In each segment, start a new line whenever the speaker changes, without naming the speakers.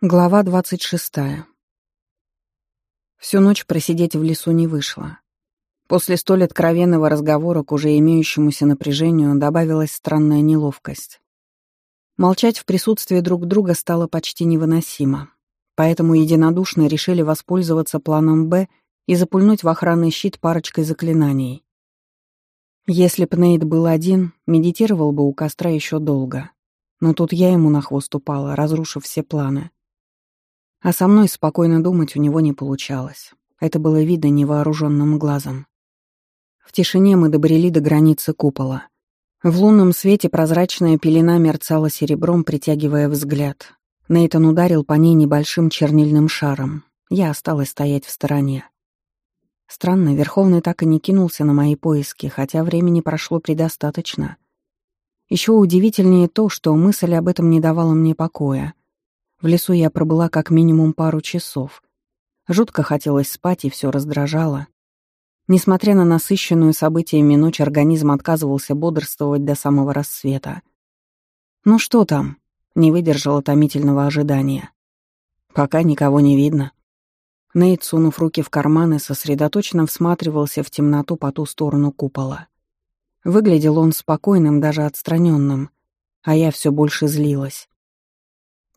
Глава 26. Всю ночь просидеть в лесу не вышло. После столь откровенного разговора к уже имеющемуся напряжению добавилась странная неловкость. Молчать в присутствии друг друга стало почти невыносимо, поэтому единодушно решили воспользоваться планом «Б» и запульнуть в охранный щит парочкой заклинаний. Если б Нейт был один, медитировал бы у костра еще долго. Но тут я ему на хвост упала, разрушив все планы — а со мной спокойно думать у него не получалось. Это было видно невооруженным глазом. В тишине мы добрели до границы купола. В лунном свете прозрачная пелена мерцала серебром, притягивая взгляд. Нейтан ударил по ней небольшим чернильным шаром. Я осталась стоять в стороне. Странно, Верховный так и не кинулся на мои поиски, хотя времени прошло предостаточно. Еще удивительнее то, что мысль об этом не давала мне покоя. В лесу я пробыла как минимум пару часов. Жутко хотелось спать, и все раздражало. Несмотря на насыщенную событиями ночь, организм отказывался бодрствовать до самого рассвета. «Ну что там?» — не выдержала томительного ожидания. «Пока никого не видно». Нейт, сунув руки в карманы, сосредоточенно всматривался в темноту по ту сторону купола. Выглядел он спокойным, даже отстраненным, а я все больше злилась.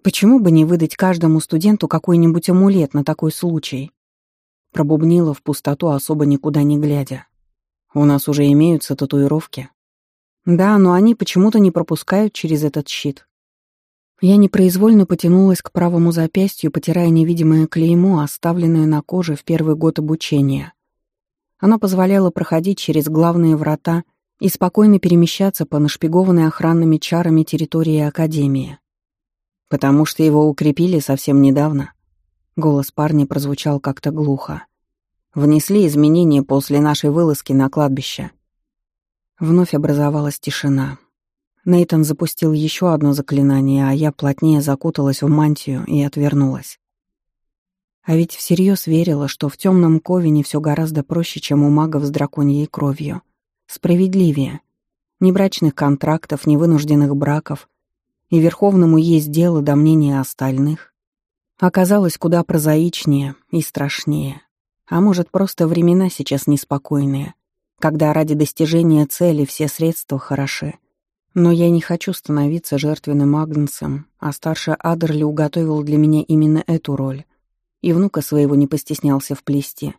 Почему бы не выдать каждому студенту какой-нибудь амулет на такой случай? Пробубнила в пустоту, особо никуда не глядя. У нас уже имеются татуировки. Да, но они почему-то не пропускают через этот щит. Я непроизвольно потянулась к правому запястью, потирая невидимое клеймо, оставленное на коже в первый год обучения. Оно позволяло проходить через главные врата и спокойно перемещаться по нашпигованной охранными чарами территории Академии. «Потому что его укрепили совсем недавно». Голос парня прозвучал как-то глухо. «Внесли изменения после нашей вылазки на кладбище». Вновь образовалась тишина. Нейтон запустил еще одно заклинание, а я плотнее закуталась в мантию и отвернулась. А ведь всерьез верила, что в темном ковине все гораздо проще, чем у магов с драконьей кровью. Справедливее. Ни брачных контрактов, ни вынужденных браков, и Верховному есть дело до мнения остальных, оказалось куда прозаичнее и страшнее. А может, просто времена сейчас неспокойные, когда ради достижения цели все средства хороши. Но я не хочу становиться жертвенным Агнцем, а старший Адерли уготовил для меня именно эту роль. И внука своего не постеснялся вплести.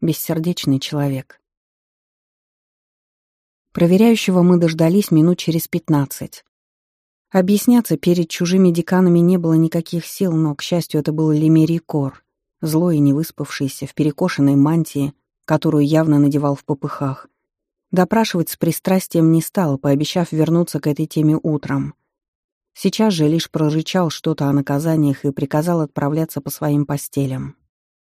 Бессердечный человек. Проверяющего мы дождались минут через пятнадцать. Объясняться перед чужими деканами не было никаких сил, но, к счастью, это был Лемерий Кор, злой и невыспавшийся, в перекошенной мантии, которую явно надевал в попыхах. Допрашивать с пристрастием не стал, пообещав вернуться к этой теме утром. Сейчас же лишь прорычал что-то о наказаниях и приказал отправляться по своим постелям.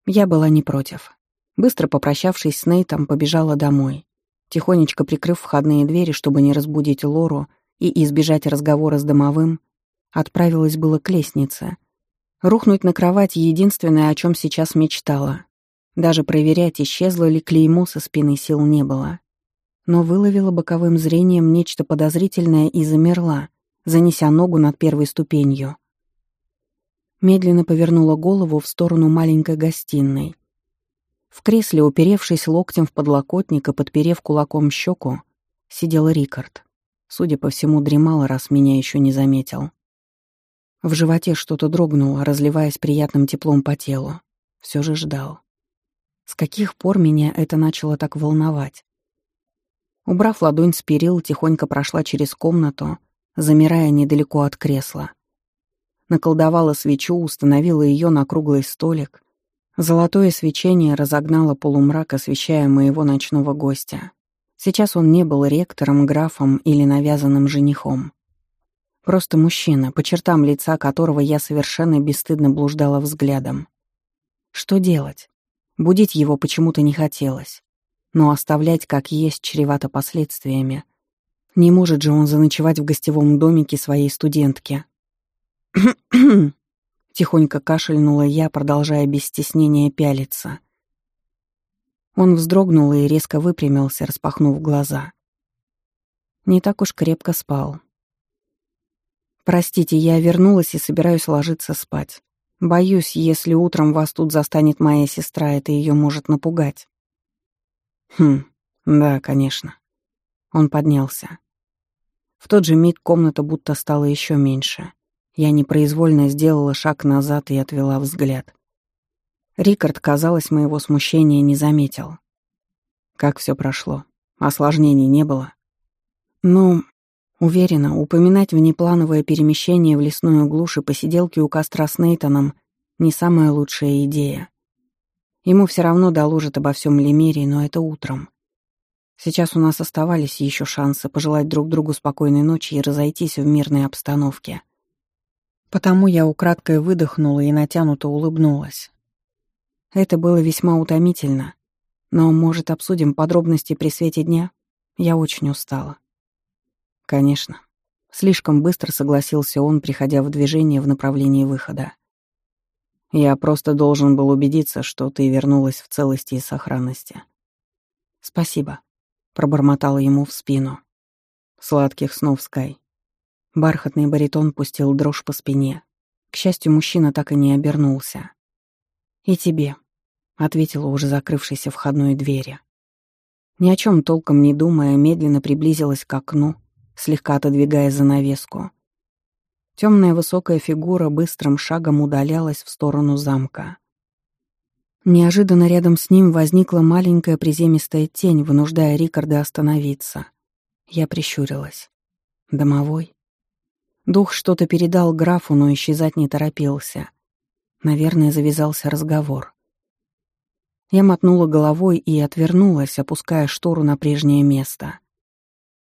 Я была не против. Быстро попрощавшись с Нейтом, побежала домой, тихонечко прикрыв входные двери, чтобы не разбудить Лору — и избежать разговора с домовым, отправилась было к лестнице. Рухнуть на кровать — единственное, о чем сейчас мечтала. Даже проверять, исчезло ли клеймо со спины сил не было. Но выловила боковым зрением нечто подозрительное и замерла, занеся ногу над первой ступенью. Медленно повернула голову в сторону маленькой гостиной. В кресле, уперевшись локтем в подлокотник и подперев кулаком щеку, сидел Рикард. Судя по всему, дремал, раз меня еще не заметил. В животе что-то дрогнуло, разливаясь приятным теплом по телу. Все же ждал. С каких пор меня это начало так волновать? Убрав ладонь с перил, тихонько прошла через комнату, замирая недалеко от кресла. Наколдовала свечу, установила ее на круглый столик. Золотое свечение разогнало полумрак, освещая моего ночного гостя. Сейчас он не был ректором, графом или навязанным женихом. Просто мужчина, по чертам лица которого я совершенно бесстыдно блуждала взглядом. Что делать? Будить его почему-то не хотелось. Но оставлять как есть чревато последствиями. Не может же он заночевать в гостевом домике своей студентки. Тихонько кашельнула я, продолжая без стеснения пялиться — он вздрогнул и резко выпрямился, распахнув глаза. Не так уж крепко спал. «Простите, я вернулась и собираюсь ложиться спать. Боюсь, если утром вас тут застанет моя сестра, это ее может напугать». «Хм, да, конечно». Он поднялся. В тот же миг комната будто стала еще меньше. Я непроизвольно сделала шаг назад и отвела взгляд. Рикард, казалось, моего смущения не заметил. Как все прошло? Осложнений не было? Ну, уверена, упоминать внеплановое перемещение в лесную глушь и посиделки у костра с Нейтаном не самая лучшая идея. Ему все равно доложат обо всем Лемерии, но это утром. Сейчас у нас оставались еще шансы пожелать друг другу спокойной ночи и разойтись в мирной обстановке. Потому я украдкой выдохнула и натянуто улыбнулась. Это было весьма утомительно. Но, может, обсудим подробности при свете дня? Я очень устала. Конечно. Слишком быстро согласился он, приходя в движение в направлении выхода. Я просто должен был убедиться, что ты вернулась в целости и сохранности. Спасибо, пробормотала ему в спину. Сладких снов, Скай. Бархатный баритон пустил дрожь по спине. К счастью, мужчина так и не обернулся. «И тебе», — ответила уже закрывшаяся входной двери. Ни о чем толком не думая, медленно приблизилась к окну, слегка отодвигая занавеску. Темная высокая фигура быстрым шагом удалялась в сторону замка. Неожиданно рядом с ним возникла маленькая приземистая тень, вынуждая Рикарда остановиться. Я прищурилась. «Домовой?» Дух что-то передал графу, но исчезать не торопился — Наверное, завязался разговор. Я мотнула головой и отвернулась, опуская штору на прежнее место.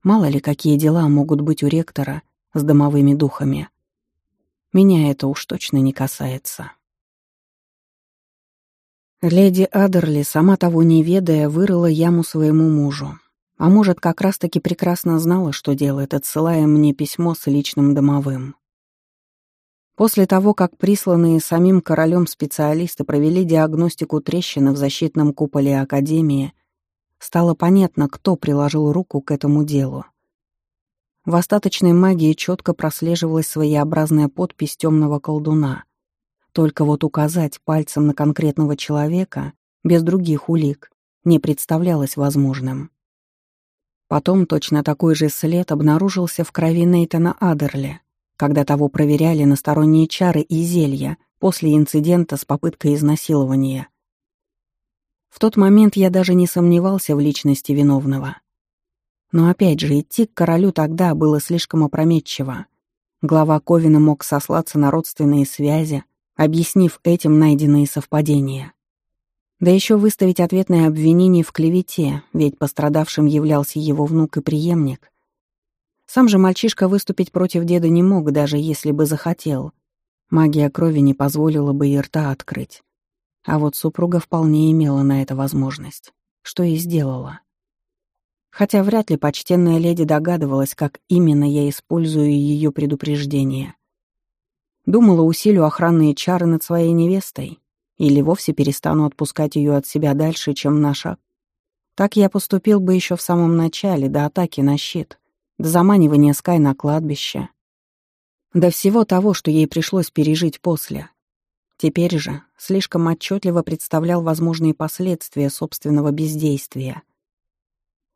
Мало ли, какие дела могут быть у ректора с домовыми духами. Меня это уж точно не касается. Леди Адерли, сама того не ведая, вырыла яму своему мужу. А может, как раз-таки прекрасно знала, что делает, отсылая мне письмо с личным домовым. После того, как присланные самим королем специалисты провели диагностику трещины в защитном куполе Академии, стало понятно, кто приложил руку к этому делу. В остаточной магии четко прослеживалась своеобразная подпись темного колдуна. Только вот указать пальцем на конкретного человека, без других улик, не представлялось возможным. Потом точно такой же след обнаружился в крови Нейтана Адерли — когда того проверяли на сторонние чары и зелья после инцидента с попыткой изнасилования. В тот момент я даже не сомневался в личности виновного. Но опять же, идти к королю тогда было слишком опрометчиво. Глава Ковина мог сослаться на родственные связи, объяснив этим найденные совпадения. Да еще выставить ответное обвинение в клевете, ведь пострадавшим являлся его внук и преемник, сам же мальчишка выступить против деда не мог, даже если бы захотел. Магия крови не позволила бы и рта открыть. А вот супруга вполне имела на это возможность, что и сделала. Хотя вряд ли почтенная леди догадывалась, как именно я использую ее предупреждение. Думала, усилю охранные чары над своей невестой, или вовсе перестану отпускать ее от себя дальше, чем на шаг. Так я поступил бы еще в самом начале, до атаки на щит до заманивания Скай на кладбище, до всего того, что ей пришлось пережить после. Теперь же слишком отчетливо представлял возможные последствия собственного бездействия.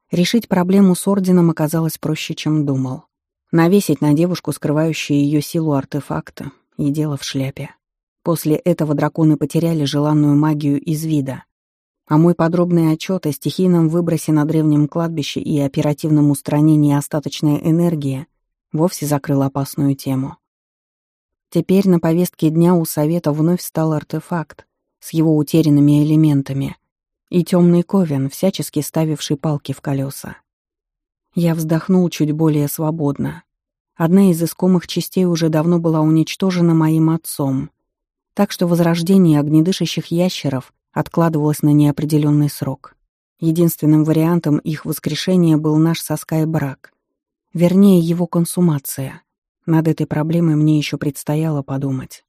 Решить проблему с Орденом оказалось проще, чем думал. Навесить на девушку, скрывающую ее силу артефакта, и дело в шляпе. После этого драконы потеряли желанную магию из вида. А мой подробный отчет о стихийном выбросе на древнем кладбище и оперативном устранении остаточной энергии вовсе закрыл опасную тему. Теперь на повестке дня у Совета вновь стал артефакт с его утерянными элементами и темный ковен, всячески ставивший палки в колеса. Я вздохнул чуть более свободно. Одна из искомых частей уже давно была уничтожена моим отцом, так что возрождение огнедышащих ящеров откладывалось на неопределенный срок. Единственным вариантом их воскрешения был наш со брак. Вернее, его консумация. Над этой проблемой мне еще предстояло подумать.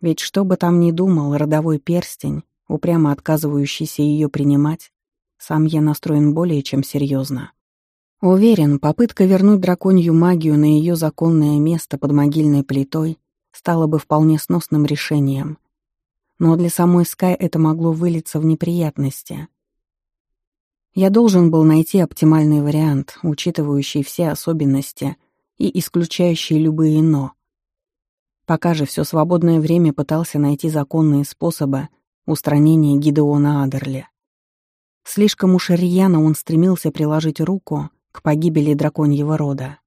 Ведь что бы там ни думал родовой перстень, упрямо отказывающийся ее принимать, сам я настроен более чем серьезно. Уверен, попытка вернуть драконью магию на ее законное место под могильной плитой стала бы вполне сносным решением но для самой Скай это могло вылиться в неприятности. Я должен был найти оптимальный вариант, учитывающий все особенности и исключающий любые «но». Пока же все свободное время пытался найти законные способы устранения Гидеона Адерли. Слишком уж рьяно он стремился приложить руку к погибели драконьего рода.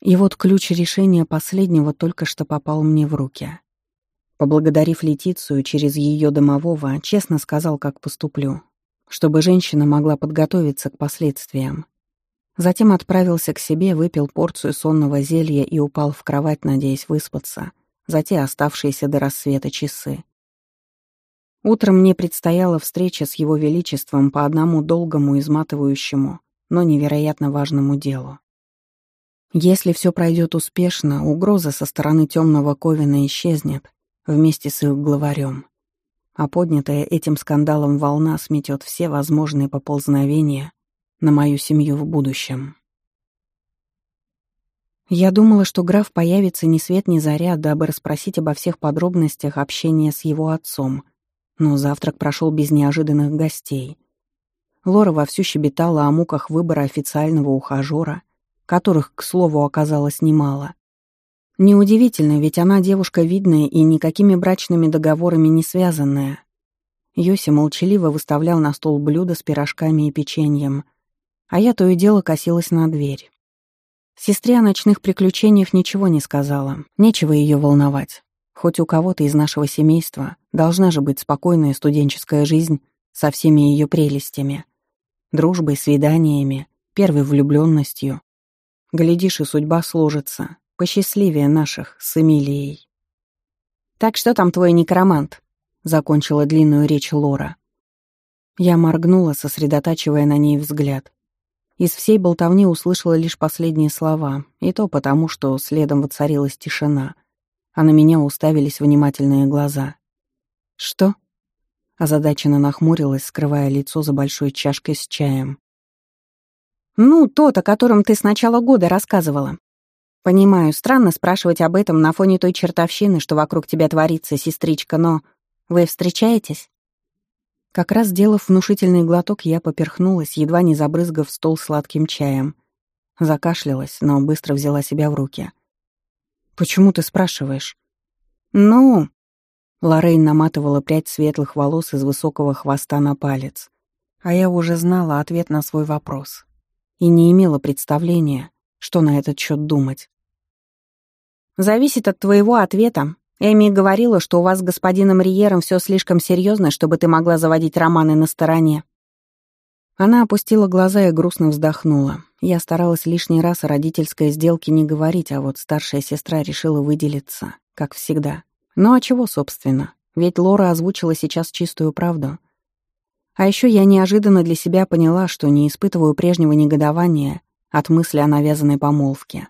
И вот ключ решения последнего только что попал мне в руки — Поблагодарив Летицию через ее домового, честно сказал, как поступлю, чтобы женщина могла подготовиться к последствиям. Затем отправился к себе, выпил порцию сонного зелья и упал в кровать, надеясь выспаться, за те оставшиеся до рассвета часы. Утром мне предстояла встреча с Его Величеством по одному долгому, изматывающему, но невероятно важному делу. Если все пройдет успешно, угроза со стороны темного Ковина исчезнет, вместе с их главарем. А поднятая этим скандалом волна сметет все возможные поползновения на мою семью в будущем. Я думала, что граф появится ни свет ни заря, дабы расспросить обо всех подробностях общения с его отцом, но завтрак прошел без неожиданных гостей. Лора вовсю щебетала о муках выбора официального ухажера, которых, к слову, оказалось немало. Неудивительно, ведь она девушка видная и никакими брачными договорами не связанная. Йоси молчаливо выставлял на стол блюдо с пирожками и печеньем, а я то и дело косилась на дверь. Сестре о ночных приключениях ничего не сказала, нечего ее волновать. Хоть у кого-то из нашего семейства должна же быть спокойная студенческая жизнь со всеми ее прелестями. Дружбой, свиданиями, первой влюбленностью. Глядишь, и судьба сложится, посчастливее наших с Эмилией. «Так что там твой некромант?» — закончила длинную речь Лора. Я моргнула, сосредотачивая на ней взгляд. Из всей болтовни услышала лишь последние слова, и то потому, что следом воцарилась тишина, а на меня уставились внимательные глаза. «Что?» Озадаченно нахмурилась, скрывая лицо за большой чашкой с чаем. «Ну, тот, о котором ты с начала года рассказывала. Понимаю, странно спрашивать об этом на фоне той чертовщины, что вокруг тебя творится, сестричка, но... Вы встречаетесь? Как раз сделав внушительный глоток, я поперхнулась, едва не забрызгав стол сладким чаем. Закашлялась, но быстро взяла себя в руки. «Почему ты спрашиваешь?» «Ну...» Лоррейн наматывала прядь светлых волос из высокого хвоста на палец. А я уже знала ответ на свой вопрос. И не имела представления, что на этот счет думать. «Зависит от твоего ответа. Эми говорила, что у вас с господином Риером все слишком серьезно, чтобы ты могла заводить романы на стороне». Она опустила глаза и грустно вздохнула. Я старалась лишний раз о родительской сделке не говорить, а вот старшая сестра решила выделиться, как всегда. Ну а чего, собственно? Ведь Лора озвучила сейчас чистую правду. А еще я неожиданно для себя поняла, что не испытываю прежнего негодования от мысли о навязанной помолвке.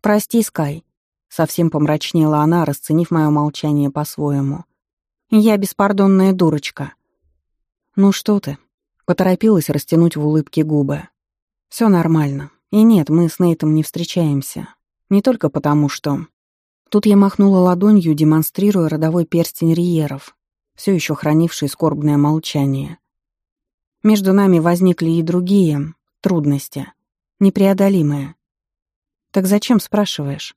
«Прости, Скай, Совсем помрачнела она, расценив мое молчание по-своему. «Я беспардонная дурочка». «Ну что ты?» — поторопилась растянуть в улыбке губы. «Все нормально. И нет, мы с Нейтом не встречаемся. Не только потому, что...» Тут я махнула ладонью, демонстрируя родовой перстень Риеров, все еще хранивший скорбное молчание. Между нами возникли и другие трудности, непреодолимые. «Так зачем спрашиваешь?»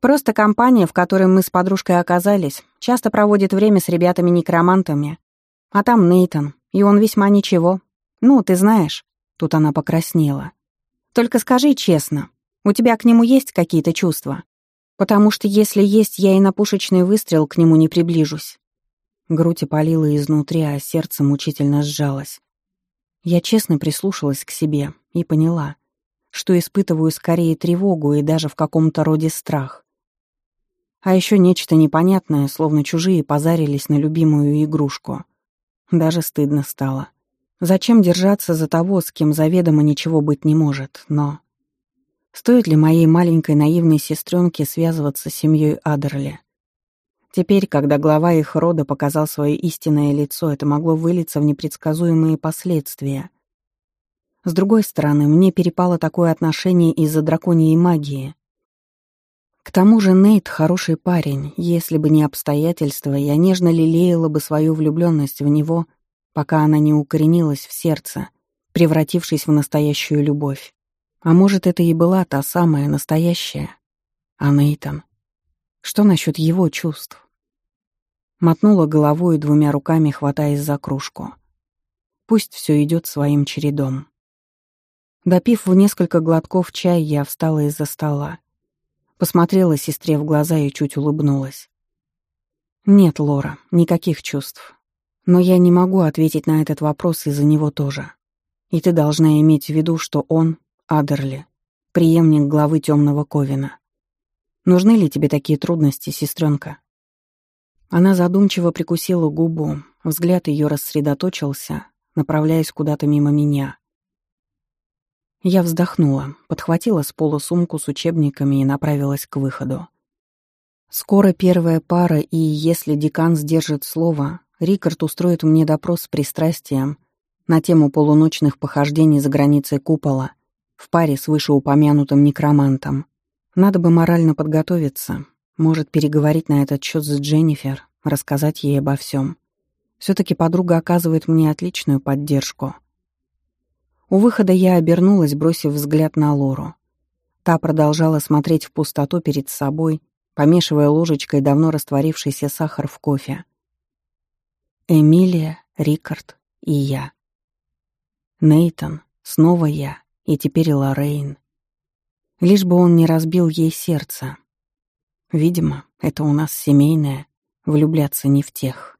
Просто компания, в которой мы с подружкой оказались, часто проводит время с ребятами-некромантами. А там Нейтон, и он весьма ничего. Ну, ты знаешь, тут она покраснела. Только скажи честно, у тебя к нему есть какие-то чувства? Потому что если есть, я и на пушечный выстрел к нему не приближусь. Грудь опалила изнутри, а сердце мучительно сжалось. Я честно прислушалась к себе и поняла, что испытываю скорее тревогу и даже в каком-то роде страх. А еще нечто непонятное, словно чужие позарились на любимую игрушку. Даже стыдно стало. Зачем держаться за того, с кем заведомо ничего быть не может, но... Стоит ли моей маленькой наивной сестренке связываться с семьей Адерли? Теперь, когда глава их рода показал свое истинное лицо, это могло вылиться в непредсказуемые последствия. С другой стороны, мне перепало такое отношение из-за драконьей магии, к тому же Нейт — хороший парень. Если бы не обстоятельства, я нежно лелеяла бы свою влюбленность в него, пока она не укоренилась в сердце, превратившись в настоящую любовь. А может, это и была та самая настоящая? А Нейтан? Что насчет его чувств? Мотнула головой двумя руками, хватаясь за кружку. Пусть все идет своим чередом. Допив в несколько глотков чай, я встала из-за стола Посмотрела сестре в глаза и чуть улыбнулась. «Нет, Лора, никаких чувств. Но я не могу ответить на этот вопрос из-за него тоже. И ты должна иметь в виду, что он, Адерли, преемник главы Темного Ковина. Нужны ли тебе такие трудности, сестренка?» Она задумчиво прикусила губу, взгляд ее рассредоточился, направляясь куда-то мимо меня. Я вздохнула, подхватила с пола сумку с учебниками и направилась к выходу. Скоро первая пара, и если декан сдержит слово, Рикард устроит мне допрос с пристрастием на тему полуночных похождений за границей купола в паре с вышеупомянутым некромантом. Надо бы морально подготовиться, может переговорить на этот счет с Дженнифер, рассказать ей обо всем. Все-таки подруга оказывает мне отличную поддержку — у выхода я обернулась, бросив взгляд на Лору. Та продолжала смотреть в пустоту перед собой, помешивая ложечкой давно растворившийся сахар в кофе. Эмилия, Рикард и я. Нейтон, снова я, и теперь Лоррейн. Лишь бы он не разбил ей сердце. Видимо, это у нас семейное, влюбляться не в тех.